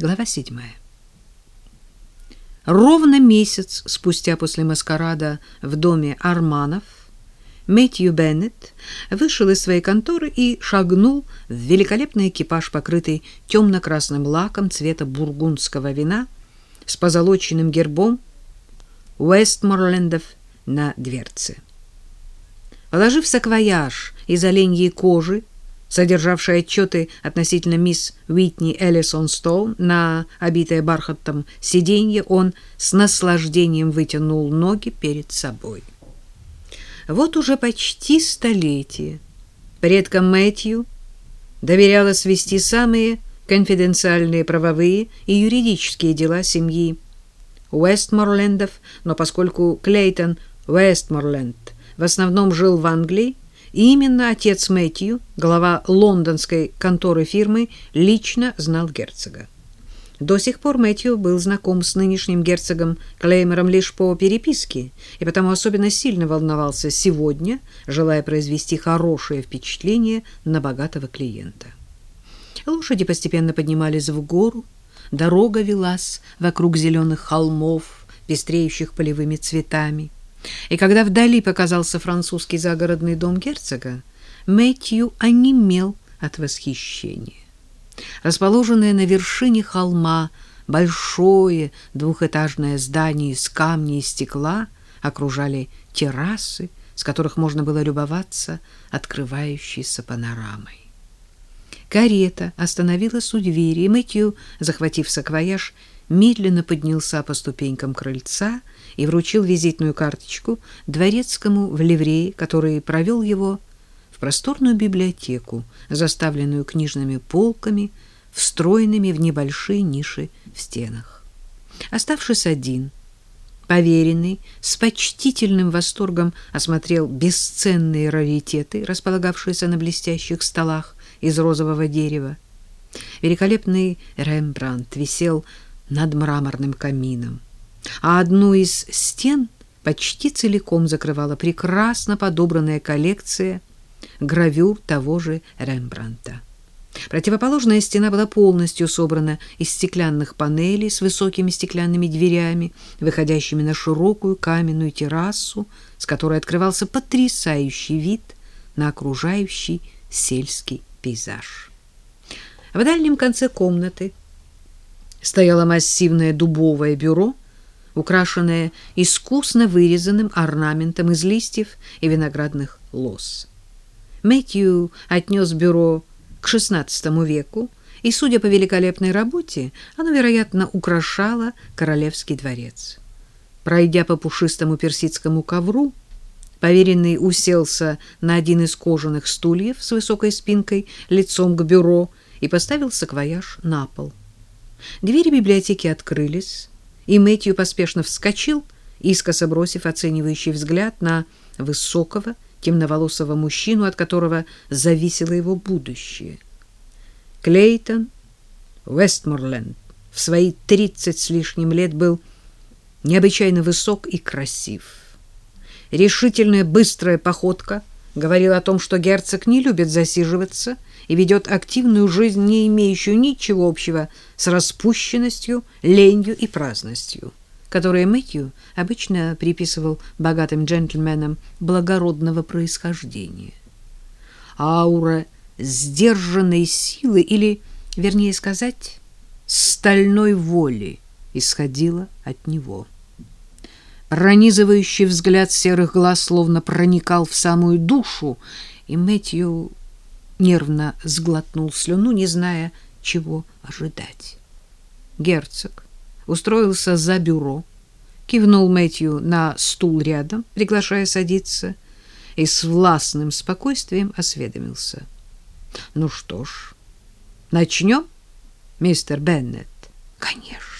Глава седьмая. Ровно месяц спустя после маскарада в доме Арманов Мэтью Беннет вышел из своей конторы и шагнул в великолепный экипаж, покрытый темно-красным лаком цвета бургундского вина с позолоченным гербом Уэстморлендов на дверце. Положив саквояж из оленьей кожи, содержавший отчеты относительно мисс Уитни Эллисон Стоун на обитое бархатом сиденье, он с наслаждением вытянул ноги перед собой. Вот уже почти столетие предкам Мэтью доверялось вести самые конфиденциальные правовые и юридические дела семьи Уэстморлендов, но поскольку Клейтон Уэстморленд в основном жил в Англии, именно отец Мэтью, глава лондонской конторы фирмы, лично знал герцога. До сих пор Мэтью был знаком с нынешним герцогом Клеймером лишь по переписке, и потому особенно сильно волновался сегодня, желая произвести хорошее впечатление на богатого клиента. Лошади постепенно поднимались в гору, дорога велась вокруг зеленых холмов, пестреющих полевыми цветами. И когда вдали показался французский загородный дом герцога, Мэтью онемел от восхищения. Расположенное на вершине холма большое двухэтажное здание из камня и стекла окружали террасы, с которых можно было любоваться открывающейся панорамой. Карета остановилась у двери, и Мэтью, захватив саквояж, медленно поднялся по ступенькам крыльца и вручил визитную карточку дворецкому в ливрее, который провел его просторную библиотеку, заставленную книжными полками, встроенными в небольшие ниши в стенах. Оставшись один, поверенный с почтительным восторгом осмотрел бесценные раритеты, располагавшиеся на блестящих столах из розового дерева. Великолепный Рембрандт висел над мраморным камином, а одну из стен почти целиком закрывала прекрасно подобранная коллекция гравюр того же Рембрандта. Противоположная стена была полностью собрана из стеклянных панелей с высокими стеклянными дверями, выходящими на широкую каменную террасу, с которой открывался потрясающий вид на окружающий сельский пейзаж. В дальнем конце комнаты стояло массивное дубовое бюро, украшенное искусно вырезанным орнаментом из листьев и виноградных лоз. Мэтью отнес бюро к XVI веку, и, судя по великолепной работе, оно, вероятно, украшало королевский дворец. Пройдя по пушистому персидскому ковру, поверенный уселся на один из кожаных стульев с высокой спинкой лицом к бюро и поставил саквояж на пол. Двери библиотеки открылись, и Мэтью поспешно вскочил, искоса бросив оценивающий взгляд на высокого, темноволосого мужчину, от которого зависело его будущее. Клейтон Вестморленд в свои тридцать с лишним лет был необычайно высок и красив. Решительная быстрая походка говорила о том, что герцог не любит засиживаться и ведет активную жизнь, не имеющую ничего общего с распущенностью, ленью и праздностью которые Мэтью обычно приписывал богатым джентльменам благородного происхождения. Аура сдержанной силы или, вернее сказать, стальной воли исходила от него. Пронизывающий взгляд серых глаз словно проникал в самую душу, и Мэтью нервно сглотнул слюну, не зная, чего ожидать. Герцог устроился за бюро, кивнул Мэтью на стул рядом, приглашая садиться, и с властным спокойствием осведомился. — Ну что ж, начнем, мистер Беннет? — Конечно, —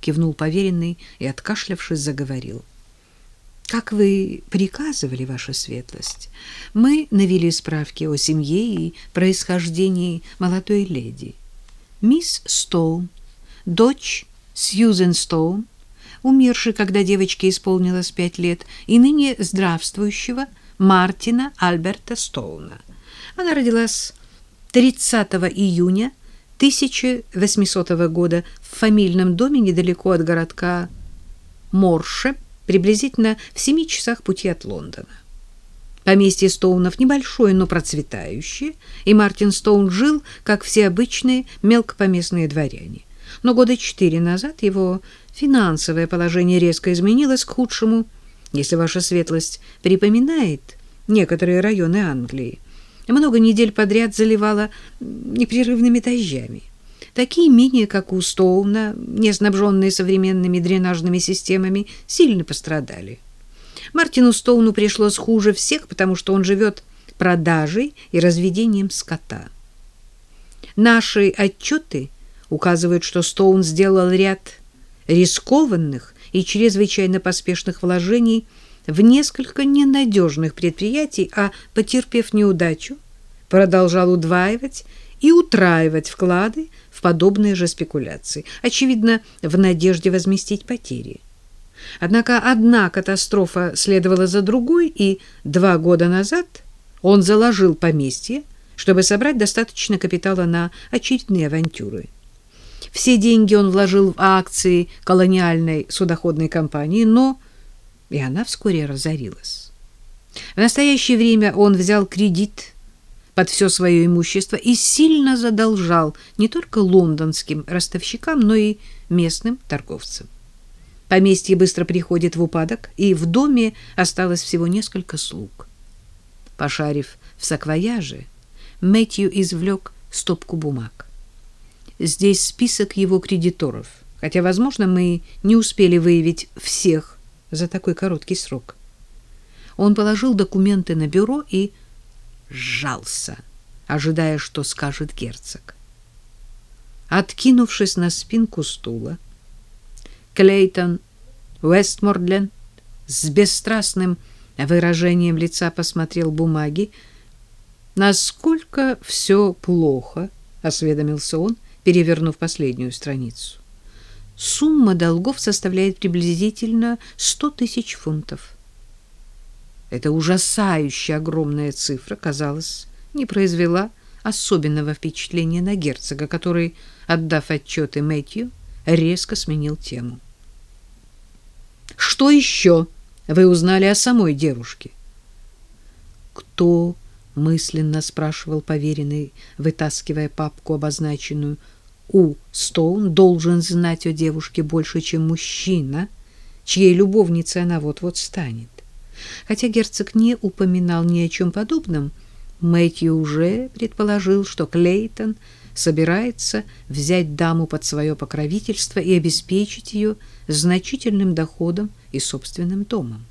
кивнул поверенный и, откашлявшись, заговорил. — Как вы приказывали, ваша светлость, мы навели справки о семье и происхождении молодой леди. Мисс Стоун, дочь Сьюзен Стоун, умершей, когда девочке исполнилось пять лет, и ныне здравствующего Мартина Альберта Стоуна. Она родилась 30 июня 1800 года в фамильном доме недалеко от городка Морше, приблизительно в семи часах пути от Лондона. Поместье Стоунов небольшое, но процветающее, и Мартин Стоун жил, как все обычные мелкопоместные дворяне. Но года четыре назад его финансовое положение резко изменилось к худшему, если ваша светлость припоминает некоторые районы Англии. Много недель подряд заливало непрерывными дождями. Такие имения, как у Стоуна, не снабженные современными дренажными системами, сильно пострадали. Мартину Стоуну пришлось хуже всех, потому что он живет продажей и разведением скота. Наши отчеты указывают, что Стоун сделал ряд рискованных и чрезвычайно поспешных вложений в несколько ненадежных предприятий, а, потерпев неудачу, продолжал удваивать и утраивать вклады в подобные же спекуляции, очевидно, в надежде возместить потери. Однако одна катастрофа следовала за другой, и два года назад он заложил поместье, чтобы собрать достаточно капитала на очередные авантюры. Все деньги он вложил в акции колониальной судоходной компании, но и она вскоре разорилась. В настоящее время он взял кредит под все свое имущество и сильно задолжал не только лондонским ростовщикам, но и местным торговцам. Поместье быстро приходит в упадок, и в доме осталось всего несколько слуг. Пошарив в саквояже, Мэтью извлек стопку бумаг. Здесь список его кредиторов, хотя, возможно, мы не успели выявить всех за такой короткий срок. Он положил документы на бюро и сжался, ожидая, что скажет герцог. Откинувшись на спинку стула, Клейтон Вестмордленд с бесстрастным выражением лица посмотрел бумаги. «Насколько все плохо?» — осведомился он, перевернув последнюю страницу. Сумма долгов составляет приблизительно сто тысяч фунтов. Эта ужасающая огромная цифра, казалось, не произвела особенного впечатления на герцога, который, отдав отчеты Мэтью, резко сменил тему. «Что еще вы узнали о самой девушке?» «Кто?» — мысленно спрашивал поверенный, вытаскивая папку, обозначенную «У». Стоун должен знать о девушке больше, чем мужчина, чьей любовницей она вот-вот станет. Хотя герцог не упоминал ни о чем подобном, Мэтью уже предположил, что Клейтон собирается взять даму под свое покровительство и обеспечить ее значительным доходом и собственным домом.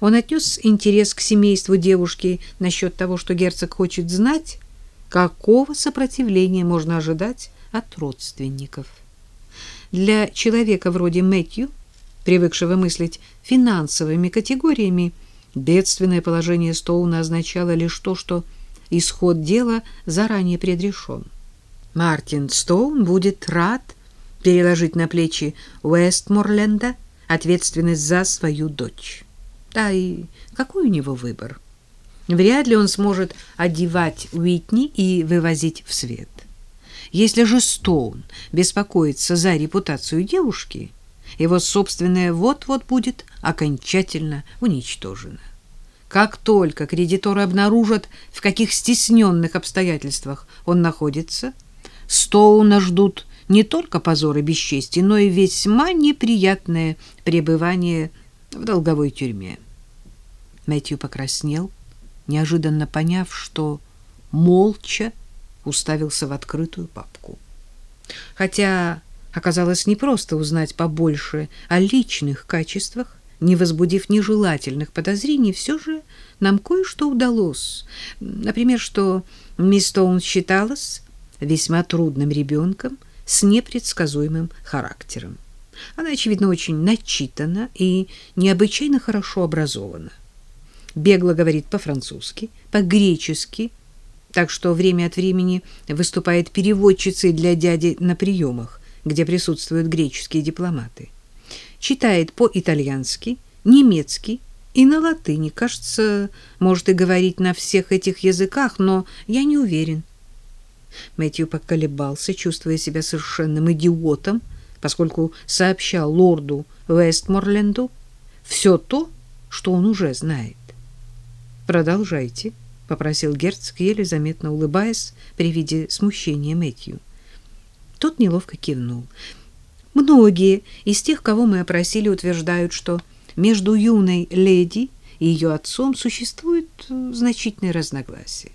Он отнес интерес к семейству девушки насчет того, что герцог хочет знать, какого сопротивления можно ожидать от родственников. Для человека вроде Мэтью привыкшего мыслить финансовыми категориями, бедственное положение Стоуна означало лишь то, что исход дела заранее предрешен. Мартин Стоун будет рад переложить на плечи Уэстморленда ответственность за свою дочь. Да и какой у него выбор? Вряд ли он сможет одевать Уитни и вывозить в свет. Если же Стоун беспокоится за репутацию девушки, его собственное вот-вот будет окончательно уничтожено. Как только кредиторы обнаружат, в каких стесненных обстоятельствах он находится, Стоуна ждут не только позор и бесчестие, но и весьма неприятное пребывание в долговой тюрьме. Мэтью покраснел, неожиданно поняв, что молча уставился в открытую папку. Хотя Оказалось непросто узнать побольше о личных качествах, не возбудив нежелательных подозрений, все же нам кое-что удалось. Например, что мисс Стоун считалась весьма трудным ребенком с непредсказуемым характером. Она, очевидно, очень начитана и необычайно хорошо образована. Бегло говорит по-французски, по-гречески, так что время от времени выступает переводчицей для дяди на приемах где присутствуют греческие дипломаты. Читает по-итальянски, немецки и на латыни. Кажется, может и говорить на всех этих языках, но я не уверен. Мэтью поколебался, чувствуя себя совершенным идиотом, поскольку сообщал лорду Вестморленду все то, что он уже знает. «Продолжайте», — попросил герцог, еле заметно улыбаясь при виде смущения Мэтью. Тот неловко кивнул. «Многие из тех, кого мы опросили, утверждают, что между юной леди и ее отцом существует э, значительное разногласие.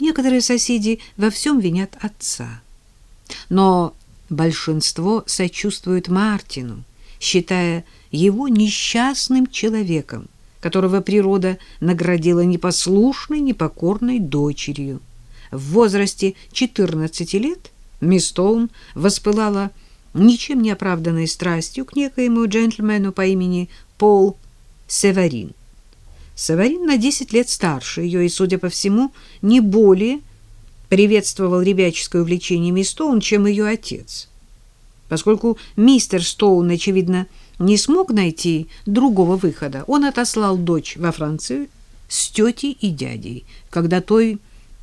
Некоторые соседи во всем винят отца. Но большинство сочувствует Мартину, считая его несчастным человеком, которого природа наградила непослушной, непокорной дочерью. В возрасте 14 лет мисс Стоун воспылала ничем не оправданной страстью к некоему джентльмену по имени Пол Севарин. Саварин на 10 лет старше ее и, судя по всему, не более приветствовал ребяческое увлечение мисс Стоун, чем ее отец. Поскольку мистер Стоун, очевидно, не смог найти другого выхода, он отослал дочь во Францию с тетей и дядей, когда той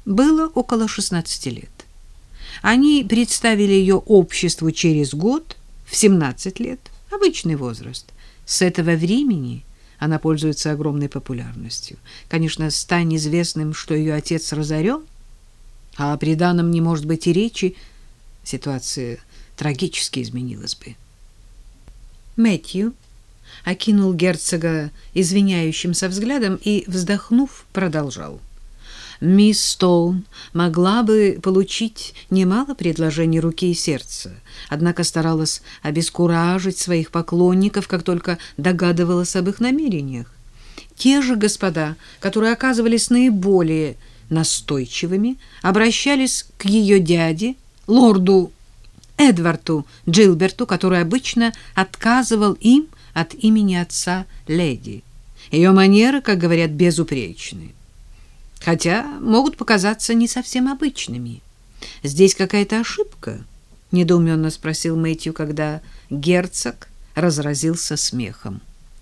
было около 16 лет. Они представили ее обществу через год, в 17 лет, обычный возраст. С этого времени она пользуется огромной популярностью. Конечно, стань известным, что ее отец разорен, а о приданом не может быть и речи, ситуация трагически изменилась бы. Мэтью окинул герцога извиняющимся взглядом и, вздохнув, продолжал. — мисс Стоун могла бы получить немало предложений руки и сердца, однако старалась обескуражить своих поклонников, как только догадывалась об их намерениях. Те же господа, которые оказывались наиболее настойчивыми, обращались к ее дяде, лорду Эдварду Джилберту, который обычно отказывал им от имени отца леди. Ее манеры, как говорят, безупречны хотя могут показаться не совсем обычными. Здесь какая-то ошибка? недоуменно спросил Мэтью, когда герцог разразился смехом.